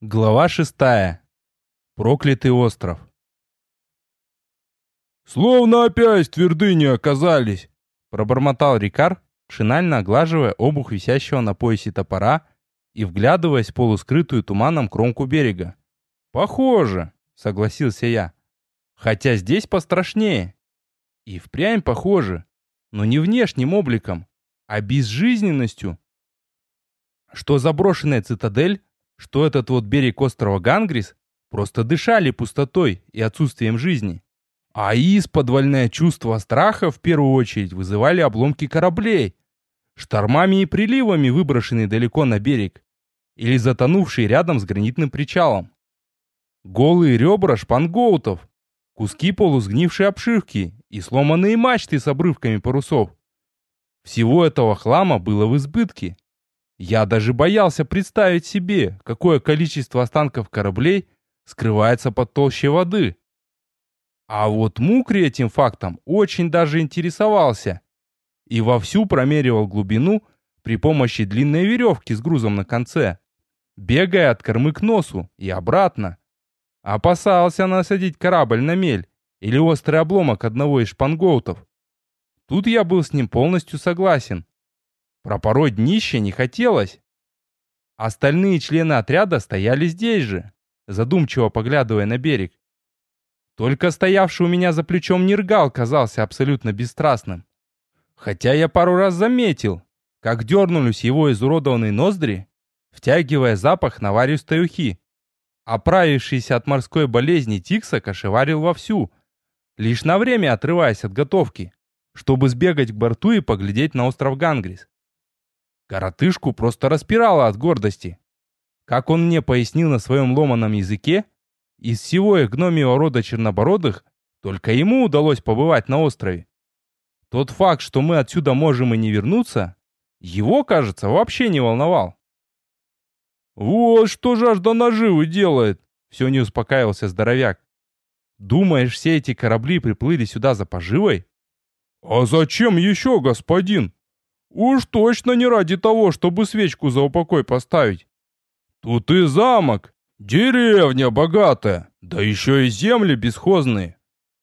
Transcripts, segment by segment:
Глава шестая. Проклятый остров. «Словно опять в твердыне оказались!» Пробормотал Рикар, шинально оглаживая обух висящего на поясе топора и вглядываясь в полускрытую туманом кромку берега. «Похоже», — согласился я. «Хотя здесь пострашнее». И впрямь похоже, но не внешним обликом, а безжизненностью. Что заброшенная цитадель что этот вот берег острова Гангрис просто дышали пустотой и отсутствием жизни. А исподвольное чувство страха в первую очередь вызывали обломки кораблей, штормами и приливами выброшенные далеко на берег или затонувшие рядом с гранитным причалом. Голые ребра шпангоутов, куски полусгнившей обшивки и сломанные мачты с обрывками парусов. Всего этого хлама было в избытке. Я даже боялся представить себе, какое количество останков кораблей скрывается под толщей воды. А вот Мукри этим фактом очень даже интересовался и вовсю промеривал глубину при помощи длинной веревки с грузом на конце, бегая от кормы к носу и обратно. Опасался насадить корабль на мель или острый обломок одного из шпангоутов. Тут я был с ним полностью согласен. Пропороть днище не хотелось. Остальные члены отряда стояли здесь же, задумчиво поглядывая на берег. Только стоявший у меня за плечом Нергал казался абсолютно бесстрастным. Хотя я пару раз заметил, как дернулись его изуродованные ноздри, втягивая запах наваристой ухи. Оправившийся от морской болезни Тикса кошеварил вовсю, лишь на время отрываясь от готовки, чтобы сбегать к борту и поглядеть на остров Гангрис. Коротышку просто распирало от гордости. Как он мне пояснил на своем ломаном языке, из всего их гномьего рода чернобородых только ему удалось побывать на острове. Тот факт, что мы отсюда можем и не вернуться, его, кажется, вообще не волновал. «Вот что жажда наживы делает!» Все не успокаивался здоровяк. «Думаешь, все эти корабли приплыли сюда за поживой?» «А зачем еще, господин?» Уж точно не ради того, чтобы свечку за упокой поставить. Тут и замок, деревня богатая, да еще и земли бесхозные.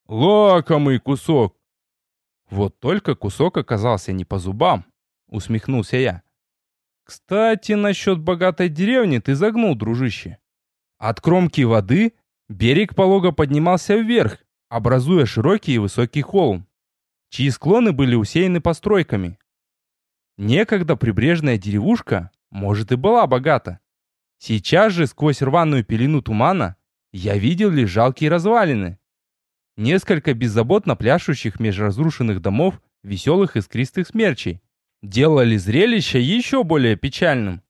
Лакомый кусок. Вот только кусок оказался не по зубам, усмехнулся я. Кстати, насчет богатой деревни ты загнул, дружище. От кромки воды берег полого поднимался вверх, образуя широкий и высокий холм, чьи склоны были усеяны постройками, Некогда прибрежная деревушка, может, и была богата. Сейчас же, сквозь рваную пелену тумана, я видел лишь жалкие развалины. Несколько беззаботно пляшущих меж разрушенных домов веселых искристых смерчей делали зрелище еще более печальным.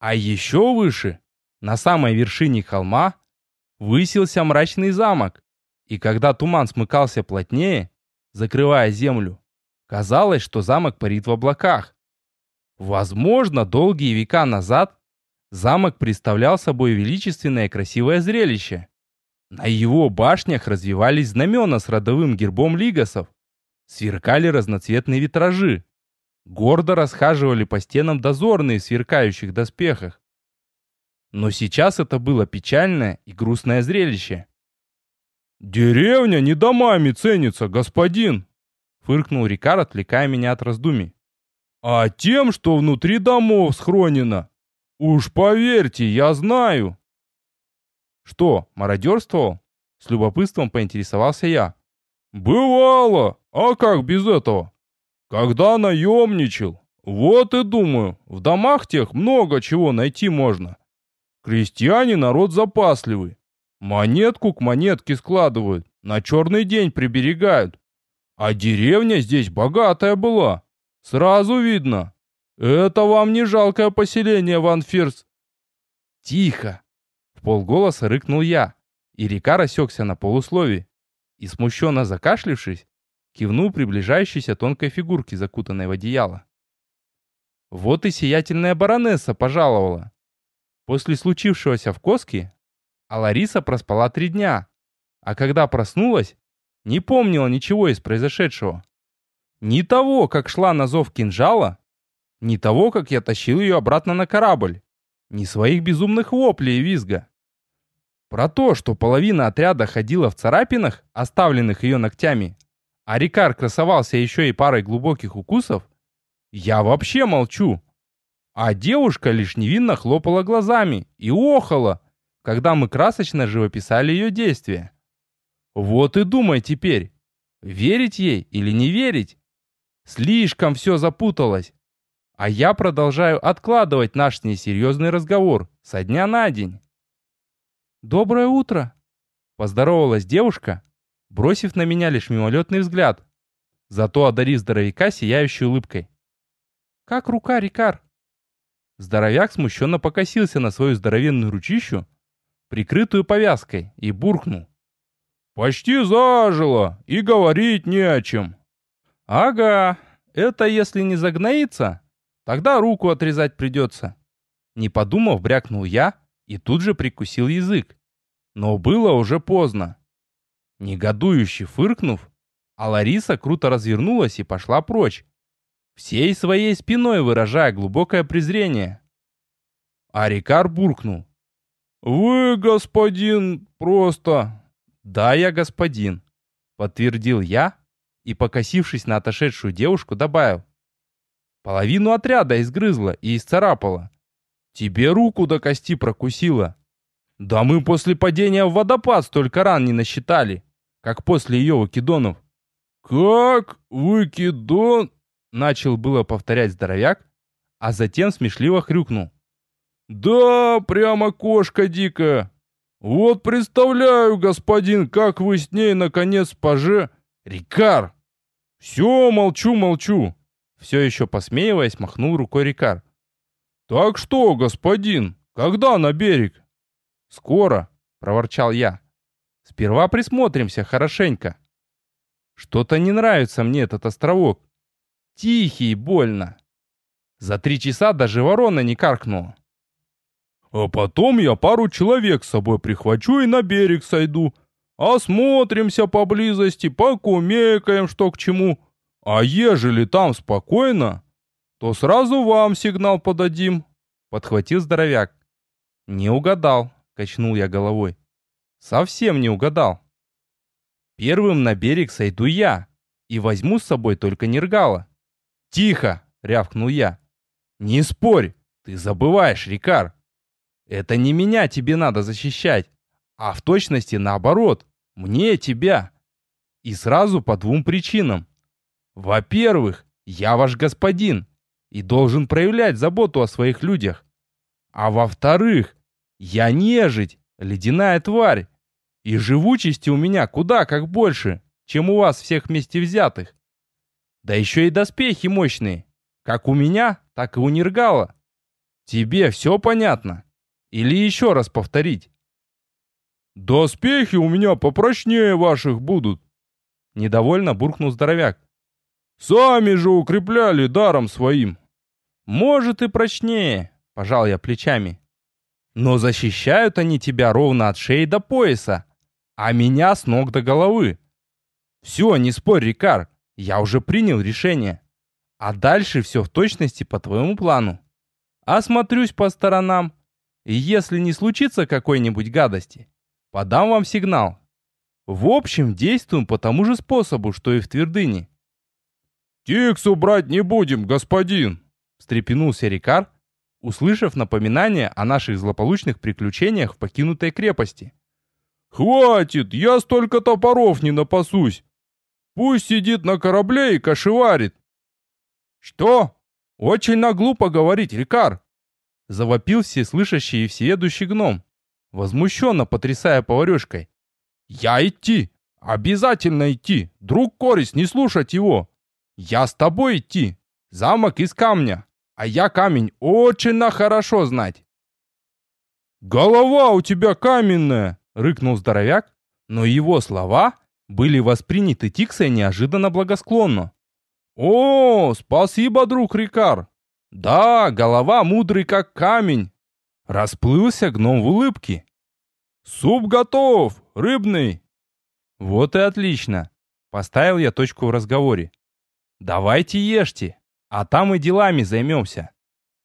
А еще выше, на самой вершине холма, высился мрачный замок, и когда туман смыкался плотнее, закрывая землю, казалось, что замок парит в облаках. Возможно, долгие века назад замок представлял собой величественное красивое зрелище. На его башнях развивались знамена с родовым гербом лигасов, сверкали разноцветные витражи, гордо расхаживали по стенам дозорные в сверкающих доспехах. Но сейчас это было печальное и грустное зрелище. «Деревня не домами ценится, господин!» фыркнул Рикар, отвлекая меня от раздумий а тем, что внутри домов схронено. Уж поверьте, я знаю. Что, мародерствовал? С любопытством поинтересовался я. Бывало, а как без этого? Когда наемничал, вот и думаю, в домах тех много чего найти можно. Крестьяне народ запасливый. Монетку к монетке складывают, на черный день приберегают. А деревня здесь богатая была. Сразу видно. Это вам не жалкое поселение, Ван Фирс. Тихо. В полголоса рыкнул я, и река рассекся на полусловии. И смущенно закашлившись, кивнул приближающейся тонкой фигурке, закутанной в одеяло. Вот и сиятельная баронесса пожаловала. После случившегося в Коске, а Лариса проспала три дня, а когда проснулась, не помнила ничего из произошедшего. Ни того, как шла на зов кинжала, ни того, как я тащил ее обратно на корабль. ни своих безумных воплей и визга. Про то, что половина отряда ходила в царапинах, оставленных ее ногтями, а Рикар красовался еще и парой глубоких укусов, я вообще молчу. А девушка лишь невинно хлопала глазами и охала, когда мы красочно живописали ее действия. Вот и думай теперь, верить ей или не верить. Слишком все запуталось. А я продолжаю откладывать наш несерьезный разговор со дня на день. «Доброе утро!» Поздоровалась девушка, бросив на меня лишь мимолетный взгляд, зато одарив здоровяка сияющей улыбкой. «Как рука, Рикар?» Здоровяк смущенно покосился на свою здоровенную ручищу, прикрытую повязкой, и буркнул. «Почти зажило, и говорить не о чем». «Ага, это если не загноится, тогда руку отрезать придется». Не подумав, брякнул я и тут же прикусил язык. Но было уже поздно. Негодующе фыркнув, а Лариса круто развернулась и пошла прочь, всей своей спиной выражая глубокое презрение. А Рикар буркнул. «Вы, господин, просто...» «Да, я господин», — подтвердил я и, покосившись на отошедшую девушку, добавил. «Половину отряда изгрызла и исцарапала. Тебе руку до кости прокусила. Да мы после падения в водопад столько ран не насчитали, как после ее выкидонов». «Как? Выкидон?» Начал было повторять здоровяк, а затем смешливо хрюкнул. «Да, прямо кошка дикая. Вот представляю, господин, как вы с ней наконец поже...» «Рикар!» «Все, молчу, молчу!» Все еще посмеиваясь, махнул рукой Рикар. «Так что, господин, когда на берег?» «Скоро», — проворчал я. «Сперва присмотримся хорошенько. Что-то не нравится мне этот островок. Тихий больно. За три часа даже ворона не каркнула. А потом я пару человек с собой прихвачу и на берег сойду. Осмотримся поблизости, покумекаем, что к чему. А ежели там спокойно, то сразу вам сигнал подадим. Подхватил здоровяк. Не угадал, качнул я головой. Совсем не угадал. Первым на берег сойду я и возьму с собой только Нергала. «Тихо!» — рявкнул я. «Не спорь! Ты забываешь, Рикар! Это не меня тебе надо защищать, а в точности наоборот, мне тебя. И сразу по двум причинам. Во-первых, я ваш господин и должен проявлять заботу о своих людях. А во-вторых, я нежить, ледяная тварь, и живучести у меня куда как больше, чем у вас всех вместе взятых. Да еще и доспехи мощные. Как у меня, так и у Нергала. Тебе все понятно? Или еще раз повторить? «Доспехи у меня попрочнее ваших будут», — недовольно буркнул здоровяк. «Сами же укрепляли даром своим». «Может и прочнее», — пожал я плечами. «Но защищают они тебя ровно от шеи до пояса, а меня с ног до головы. Все, не спорь, Рикар, я уже принял решение. А дальше все в точности по твоему плану. Осмотрюсь по сторонам. И если не случится какой-нибудь гадости, подам вам сигнал. В общем, действуем по тому же способу, что и в твердыне. «Тиксу брать не будем, господин!» встрепенулся Рикар, услышав напоминание о наших злополучных приключениях в покинутой крепости. «Хватит, я столько топоров не напасусь. Пусть сидит на корабле и кошеварит. Что? Очень наглупо говорить, Рикар. Завопил всеслышащий и всеведущий гном, возмущенно потрясая поварешкой. Я идти, обязательно идти, друг Корис, не слушать его. Я с тобой идти, замок из камня, а я камень очень хорошо знать. «Голова у тебя каменная!» — рыкнул здоровяк, но его слова были восприняты Тиксой неожиданно благосклонно. «О, спасибо, друг Рикар! Да, голова мудрый как камень!» Расплылся гном в улыбке. «Суп готов, рыбный!» «Вот и отлично!» Поставил я точку в разговоре. «Давайте ешьте, а там и делами займемся!»